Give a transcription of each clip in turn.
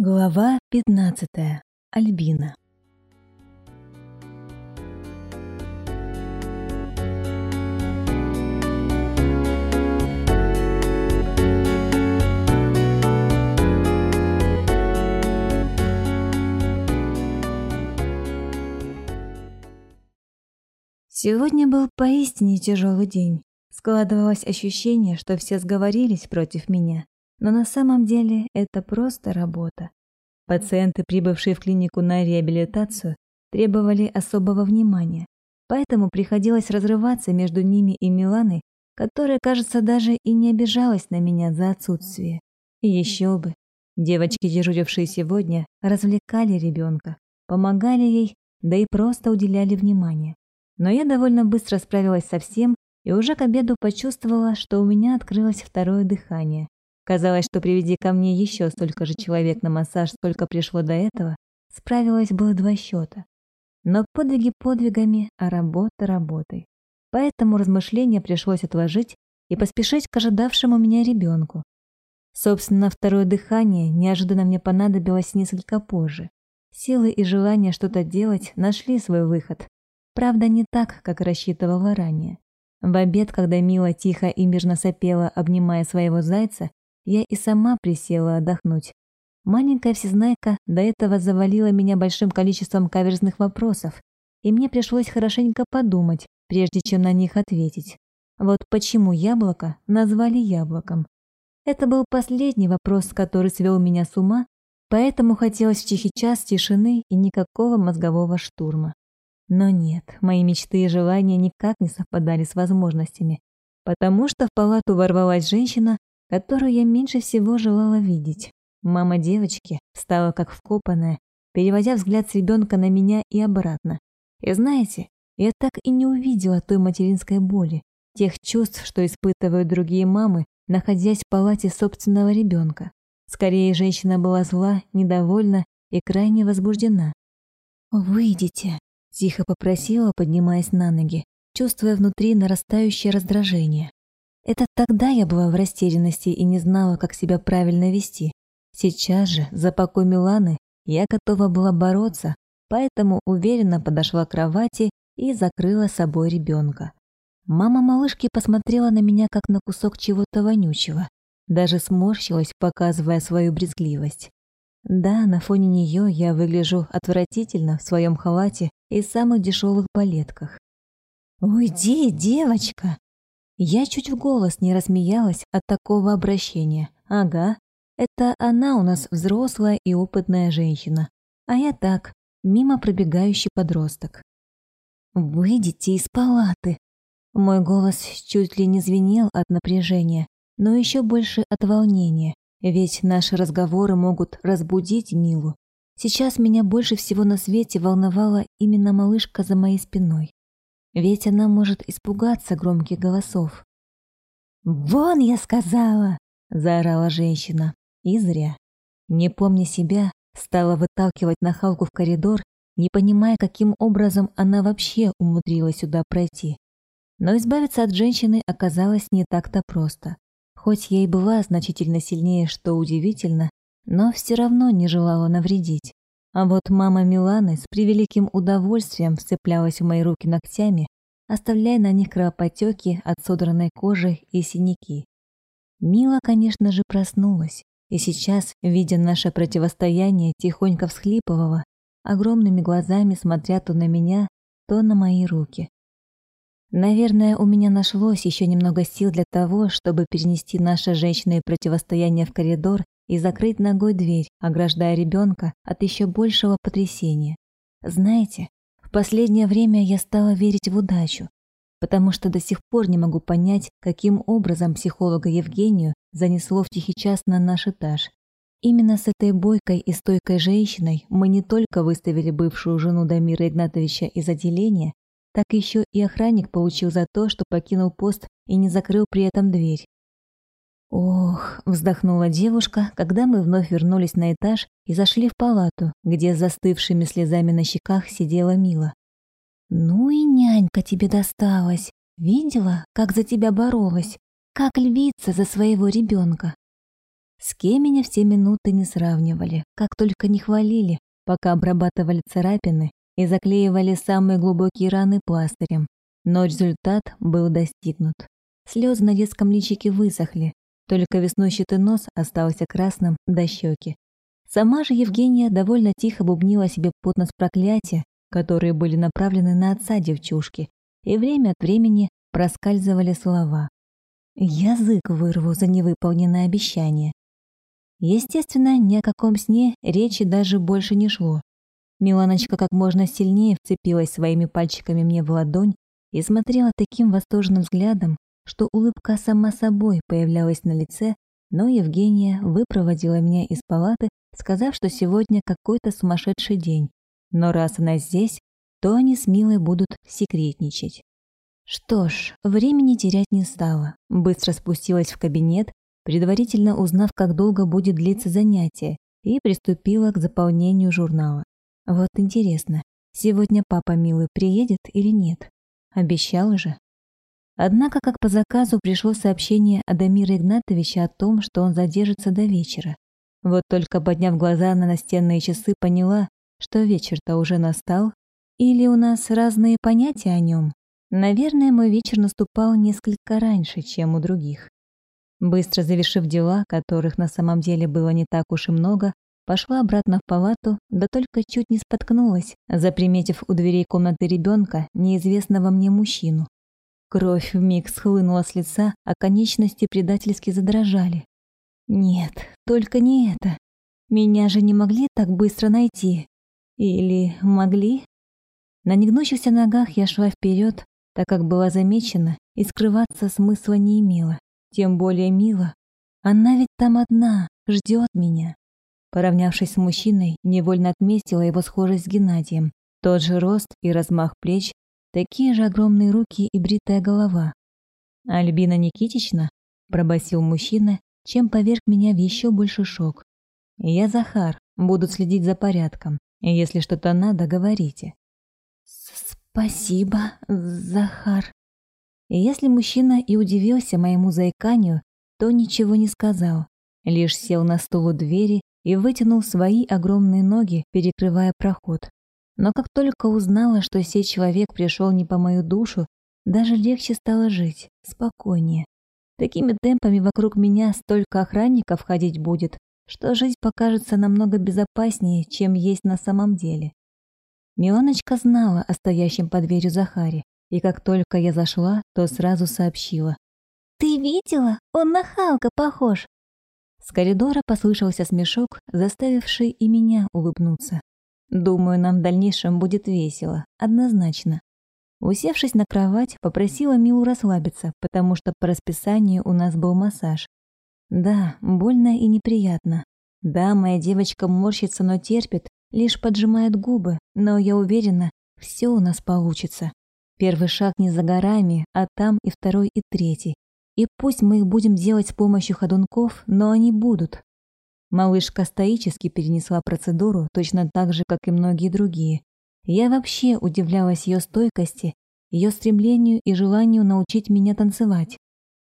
Глава 15. Альбина. Сегодня был поистине тяжелый день. Складывалось ощущение, что все сговорились против меня, но на самом деле это просто работа. Пациенты, прибывшие в клинику на реабилитацию, требовали особого внимания, поэтому приходилось разрываться между ними и Миланой, которая, кажется, даже и не обижалась на меня за отсутствие. И еще бы. Девочки, дежурившие сегодня, развлекали ребенка, помогали ей, да и просто уделяли внимание. Но я довольно быстро справилась со всем и уже к обеду почувствовала, что у меня открылось второе дыхание. Казалось, что приведи ко мне еще столько же человек на массаж, сколько пришло до этого, справилось было два счета. Но подвиги подвигами, а работа работой. Поэтому размышления пришлось отложить и поспешить к ожидавшему меня ребенку. Собственно, второе дыхание неожиданно мне понадобилось несколько позже. Силы и желание что-то делать нашли свой выход. Правда, не так, как рассчитывала ранее. В обед, когда Мила тихо и мирно сопела, обнимая своего зайца, я и сама присела отдохнуть. Маленькая всезнайка до этого завалила меня большим количеством каверзных вопросов, и мне пришлось хорошенько подумать, прежде чем на них ответить. Вот почему яблоко назвали яблоком. Это был последний вопрос, который свел меня с ума, поэтому хотелось в тихий час тишины и никакого мозгового штурма. Но нет, мои мечты и желания никак не совпадали с возможностями, потому что в палату ворвалась женщина которую я меньше всего желала видеть. Мама девочки стала как вкопанная, переводя взгляд с ребенка на меня и обратно. И знаете, я так и не увидела той материнской боли, тех чувств, что испытывают другие мамы, находясь в палате собственного ребенка. Скорее, женщина была зла, недовольна и крайне возбуждена. «Выйдите», — тихо попросила, поднимаясь на ноги, чувствуя внутри нарастающее раздражение. Это тогда я была в растерянности и не знала, как себя правильно вести. Сейчас же, за покой Миланы, я готова была бороться, поэтому уверенно подошла к кровати и закрыла собой ребенка. Мама малышки посмотрела на меня, как на кусок чего-то вонючего. Даже сморщилась, показывая свою брезгливость. Да, на фоне нее я выгляжу отвратительно в своем халате и самых дешевых балетках. «Уйди, девочка!» Я чуть в голос не рассмеялась от такого обращения. Ага, это она у нас взрослая и опытная женщина, а я так, мимо пробегающий подросток. «Выйдите из палаты!» Мой голос чуть ли не звенел от напряжения, но еще больше от волнения, ведь наши разговоры могут разбудить Милу. Сейчас меня больше всего на свете волновала именно малышка за моей спиной. Ведь она может испугаться громких голосов. «Вон, я сказала!» — заорала женщина. И зря. Не помня себя, стала выталкивать нахалку в коридор, не понимая, каким образом она вообще умудрилась сюда пройти. Но избавиться от женщины оказалось не так-то просто. Хоть ей была значительно сильнее, что удивительно, но все равно не желала навредить. А вот мама Миланы с превеликим удовольствием вцеплялась в мои руки ногтями, оставляя на них кровопотеки от содранной кожи и синяки. Мила, конечно же, проснулась, и сейчас, видя наше противостояние, тихонько всхлипывала, огромными глазами смотря то на меня, то на мои руки. Наверное, у меня нашлось еще немного сил для того, чтобы перенести наше женщинное противостояние в коридор и закрыть ногой дверь, ограждая ребенка от еще большего потрясения. Знаете, в последнее время я стала верить в удачу, потому что до сих пор не могу понять, каким образом психолога Евгению занесло в тихий час на наш этаж. Именно с этой бойкой и стойкой женщиной мы не только выставили бывшую жену Дамира Игнатовича из отделения, так еще и охранник получил за то, что покинул пост и не закрыл при этом дверь. Ох, вздохнула девушка, когда мы вновь вернулись на этаж и зашли в палату, где с застывшими слезами на щеках сидела Мила. Ну и нянька тебе досталась. Видела, как за тебя боролась, как львица за своего ребенка. С кем меня все минуты не сравнивали, как только не хвалили, пока обрабатывали царапины и заклеивали самые глубокие раны пластырем. Но результат был достигнут. Слезы на детском личике высохли, только веснущатый нос остался красным до щеки. Сама же Евгения довольно тихо бубнила себе под нос проклятия, которые были направлены на отца девчушки, и время от времени проскальзывали слова. «Язык вырву за невыполненное обещание». Естественно, ни о каком сне речи даже больше не шло. Миланочка как можно сильнее вцепилась своими пальчиками мне в ладонь и смотрела таким восторженным взглядом, что улыбка сама собой появлялась на лице, но Евгения выпроводила меня из палаты, сказав, что сегодня какой-то сумасшедший день. Но раз она здесь, то они с Милой будут секретничать. Что ж, времени терять не стала. Быстро спустилась в кабинет, предварительно узнав, как долго будет длиться занятие, и приступила к заполнению журнала. Вот интересно, сегодня папа Милы приедет или нет? Обещал же. Однако, как по заказу, пришло сообщение от Игнатовича о том, что он задержится до вечера. Вот только, подняв глаза на настенные часы, поняла, что вечер-то уже настал. Или у нас разные понятия о нем? Наверное, мой вечер наступал несколько раньше, чем у других. Быстро завершив дела, которых на самом деле было не так уж и много, пошла обратно в палату, да только чуть не споткнулась, заприметив у дверей комнаты ребенка, неизвестного мне мужчину. Кровь в миг схлынула с лица, а конечности предательски задрожали. Нет, только не это. Меня же не могли так быстро найти. Или могли? На негнущихся ногах я шла вперед, так как была замечена и скрываться смысла не имела. Тем более мило. Она ведь там одна, ждет меня. Поравнявшись с мужчиной, невольно отметила его схожесть с Геннадием. Тот же рост и размах плеч, Такие же огромные руки и бритая голова. А «Альбина Никитична?» – пробасил мужчина, чем поверг меня в еще больше шок. «Я Захар, будут следить за порядком. Если что-то надо, говорите». «Спасибо, Захар». Если мужчина и удивился моему заиканию, то ничего не сказал, лишь сел на стул у двери и вытянул свои огромные ноги, перекрывая проход. Но как только узнала, что сей человек пришел не по мою душу, даже легче стало жить, спокойнее. Такими темпами вокруг меня столько охранников ходить будет, что жизнь покажется намного безопаснее, чем есть на самом деле. Миланочка знала о стоящем под дверью Захаре, и как только я зашла, то сразу сообщила. «Ты видела? Он на Халка похож!» С коридора послышался смешок, заставивший и меня улыбнуться. Думаю, нам в дальнейшем будет весело, однозначно. Усевшись на кровать, попросила Милу расслабиться, потому что по расписанию у нас был массаж. Да, больно и неприятно. Да, моя девочка морщится, но терпит, лишь поджимает губы, но я уверена, все у нас получится. Первый шаг не за горами, а там и второй, и третий. И пусть мы их будем делать с помощью ходунков, но они будут, Малышка стоически перенесла процедуру точно так же, как и многие другие. Я вообще удивлялась ее стойкости, ее стремлению и желанию научить меня танцевать.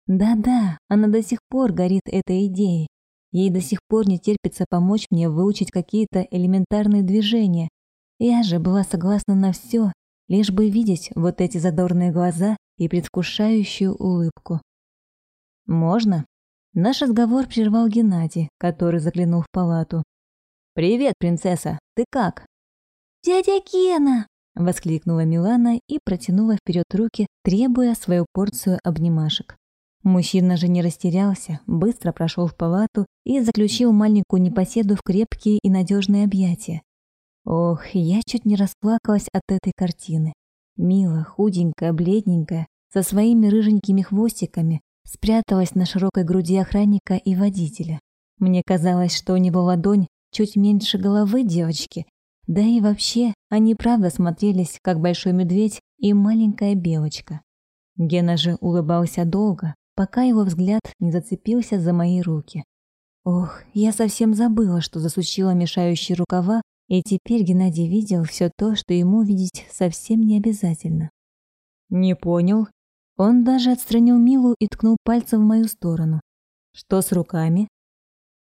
Да-да, она до сих пор горит этой идеей. Ей до сих пор не терпится помочь мне выучить какие-то элементарные движения. Я же была согласна на все, лишь бы видеть вот эти задорные глаза и предвкушающую улыбку. «Можно?» Наш разговор прервал Геннадий, который заглянул в палату. «Привет, принцесса! Ты как?» «Дядя Кена! — воскликнула Милана и протянула вперед руки, требуя свою порцию обнимашек. Мужчина же не растерялся, быстро прошел в палату и заключил маленькую непоседу в крепкие и надежные объятия. Ох, я чуть не расплакалась от этой картины. Мила, худенькая, бледненькая, со своими рыженькими хвостиками, спряталась на широкой груди охранника и водителя. Мне казалось, что у него ладонь чуть меньше головы девочки. Да и вообще, они правда смотрелись, как большой медведь и маленькая белочка. Гена же улыбался долго, пока его взгляд не зацепился за мои руки. Ох, я совсем забыла, что засучила мешающие рукава, и теперь Геннадий видел все то, что ему видеть совсем не обязательно. «Не понял», он даже отстранил Милу и ткнул пальцем в мою сторону. «Что с руками?»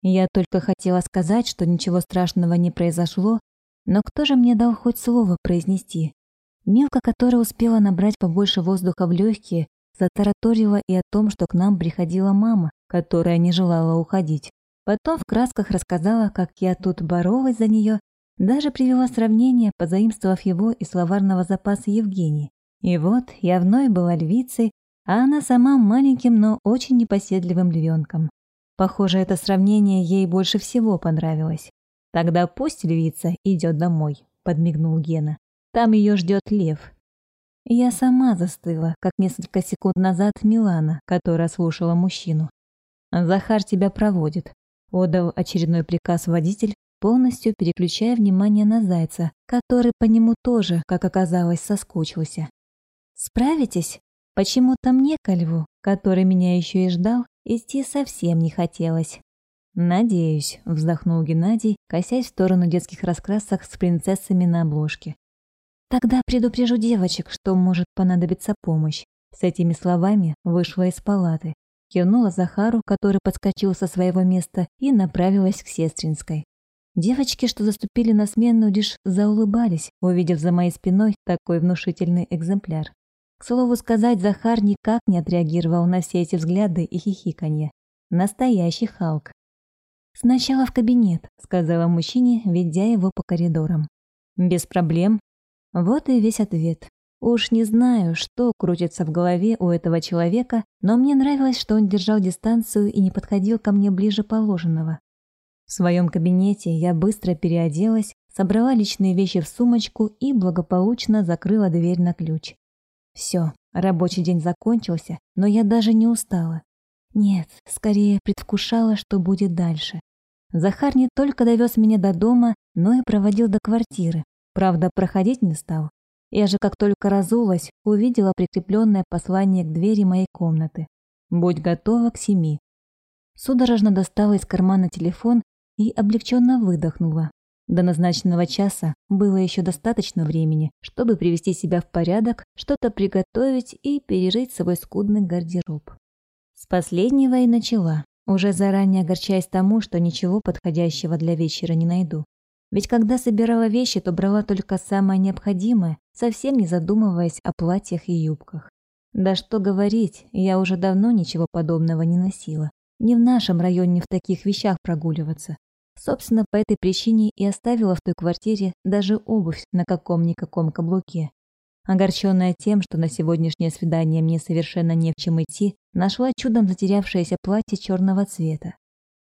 Я только хотела сказать, что ничего страшного не произошло, но кто же мне дал хоть слово произнести? Милка, которая успела набрать побольше воздуха в легкие, затараторила и о том, что к нам приходила мама, которая не желала уходить. Потом в красках рассказала, как я тут боролась за нее, даже привела сравнение, позаимствовав его из словарного запаса Евгении. И вот я вновь была львицей, а она сама маленьким, но очень непоседливым львенком. Похоже, это сравнение ей больше всего понравилось. «Тогда пусть львица идет домой», — подмигнул Гена. «Там ее ждет лев». Я сама застыла, как несколько секунд назад Милана, которая слушала мужчину. «Захар тебя проводит», — отдал очередной приказ водитель, полностью переключая внимание на зайца, который по нему тоже, как оказалось, соскучился. Справитесь? Почему там не ко льву, который меня еще и ждал, идти совсем не хотелось. «Надеюсь», — вздохнул Геннадий, косясь в сторону детских раскрасок с принцессами на обложке. «Тогда предупрежу девочек, что может понадобиться помощь». С этими словами вышла из палаты, кивнула Захару, который подскочил со своего места, и направилась к сестринской. Девочки, что заступили на смену, лишь заулыбались, увидев за моей спиной такой внушительный экземпляр. К слову сказать, Захар никак не отреагировал на все эти взгляды и хихиканье. Настоящий Халк. «Сначала в кабинет», — сказала мужчине, ведя его по коридорам. «Без проблем». Вот и весь ответ. Уж не знаю, что крутится в голове у этого человека, но мне нравилось, что он держал дистанцию и не подходил ко мне ближе положенного. В своем кабинете я быстро переоделась, собрала личные вещи в сумочку и благополучно закрыла дверь на ключ. Все, рабочий день закончился, но я даже не устала. Нет, скорее предвкушала, что будет дальше. Захар не только довез меня до дома, но и проводил до квартиры. Правда, проходить не стал. Я же как только разулась, увидела прикрепленное послание к двери моей комнаты. «Будь готова к семи». Судорожно достала из кармана телефон и облегченно выдохнула. До назначенного часа было еще достаточно времени, чтобы привести себя в порядок, что-то приготовить и пережить свой скудный гардероб. С последнего и начала, уже заранее огорчаясь тому, что ничего подходящего для вечера не найду. Ведь когда собирала вещи, то брала только самое необходимое, совсем не задумываясь о платьях и юбках. Да что говорить, я уже давно ничего подобного не носила. Не в нашем районе в таких вещах прогуливаться. Собственно, по этой причине и оставила в той квартире даже обувь на каком-никаком каблуке. Огорченная тем, что на сегодняшнее свидание мне совершенно не в чем идти, нашла чудом затерявшееся платье черного цвета.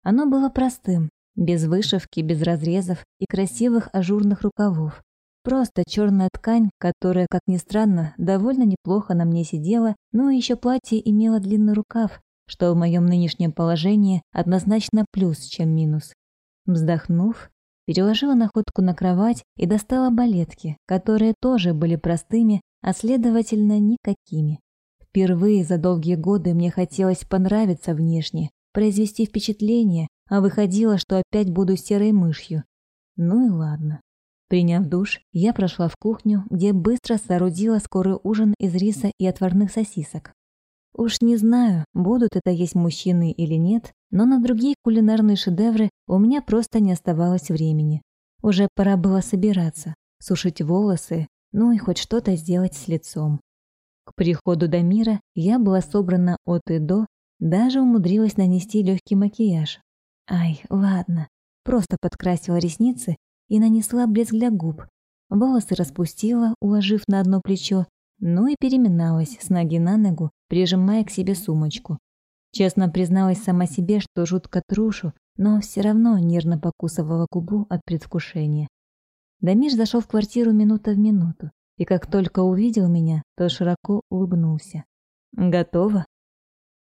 Оно было простым, без вышивки, без разрезов и красивых ажурных рукавов. Просто черная ткань, которая, как ни странно, довольно неплохо на мне сидела, ну но еще платье имело длинный рукав, что в моем нынешнем положении однозначно плюс, чем минус. Вздохнув, переложила находку на кровать и достала балетки, которые тоже были простыми, а следовательно никакими. Впервые за долгие годы мне хотелось понравиться внешне, произвести впечатление, а выходило, что опять буду серой мышью. Ну и ладно. Приняв душ, я прошла в кухню, где быстро соорудила скорый ужин из риса и отварных сосисок. Уж не знаю, будут это есть мужчины или нет, но на другие кулинарные шедевры у меня просто не оставалось времени. Уже пора было собираться, сушить волосы, ну и хоть что-то сделать с лицом. К приходу до мира я была собрана от и до, даже умудрилась нанести легкий макияж. Ай, ладно, просто подкрасила ресницы и нанесла блеск для губ. Волосы распустила, уложив на одно плечо, ну и переминалась с ноги на ногу, прижимая к себе сумочку. Честно призналась сама себе, что жутко трушу, но все равно нервно покусывала губу от предвкушения. Дамиш зашел в квартиру минута в минуту, и как только увидел меня, то широко улыбнулся. «Готово?»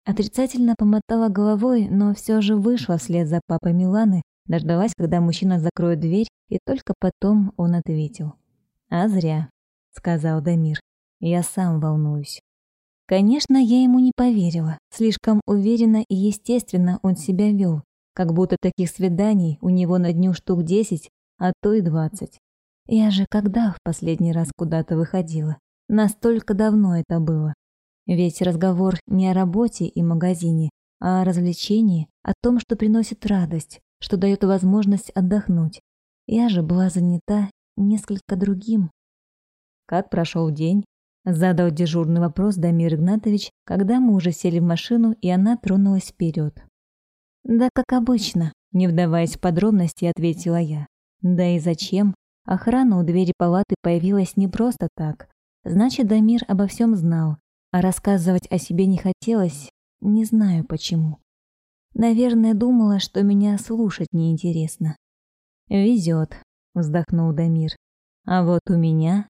Отрицательно помотала головой, но все же вышла вслед за папой Миланы, дождалась, когда мужчина закроет дверь, и только потом он ответил. «А зря», — сказал Дамир. «Я сам волнуюсь». Конечно, я ему не поверила. Слишком уверенно и естественно он себя вел, как будто таких свиданий у него на дню штук 10, а то и 20. Я же когда в последний раз куда-то выходила? Настолько давно это было. Ведь разговор не о работе и магазине, а о развлечении, о том, что приносит радость, что дает возможность отдохнуть. Я же была занята несколько другим. «Как прошел день?» Задал дежурный вопрос Дамир Игнатович, когда мы уже сели в машину, и она тронулась вперед. «Да, как обычно», — не вдаваясь в подробности, ответила я. «Да и зачем? Охрана у двери палаты появилась не просто так. Значит, Дамир обо всем знал, а рассказывать о себе не хотелось, не знаю почему. Наверное, думала, что меня слушать неинтересно». «Везет», — вздохнул Дамир. «А вот у меня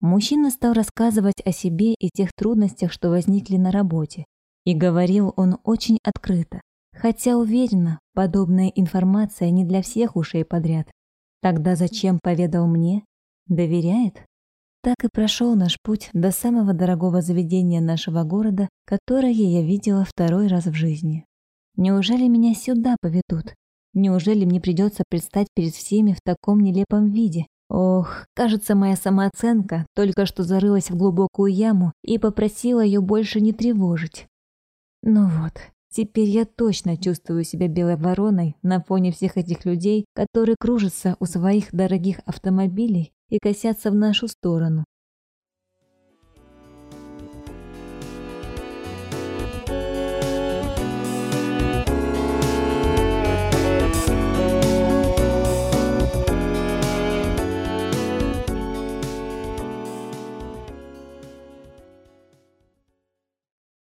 Мужчина стал рассказывать о себе и тех трудностях, что возникли на работе, и говорил он очень открыто, хотя уверена, подобная информация не для всех ушей подряд. Тогда зачем поведал мне? Доверяет? Так и прошел наш путь до самого дорогого заведения нашего города, которое я видела второй раз в жизни. Неужели меня сюда поведут? Неужели мне придется предстать перед всеми в таком нелепом виде, Ох, кажется, моя самооценка только что зарылась в глубокую яму и попросила ее больше не тревожить. Ну вот, теперь я точно чувствую себя белой вороной на фоне всех этих людей, которые кружатся у своих дорогих автомобилей и косятся в нашу сторону,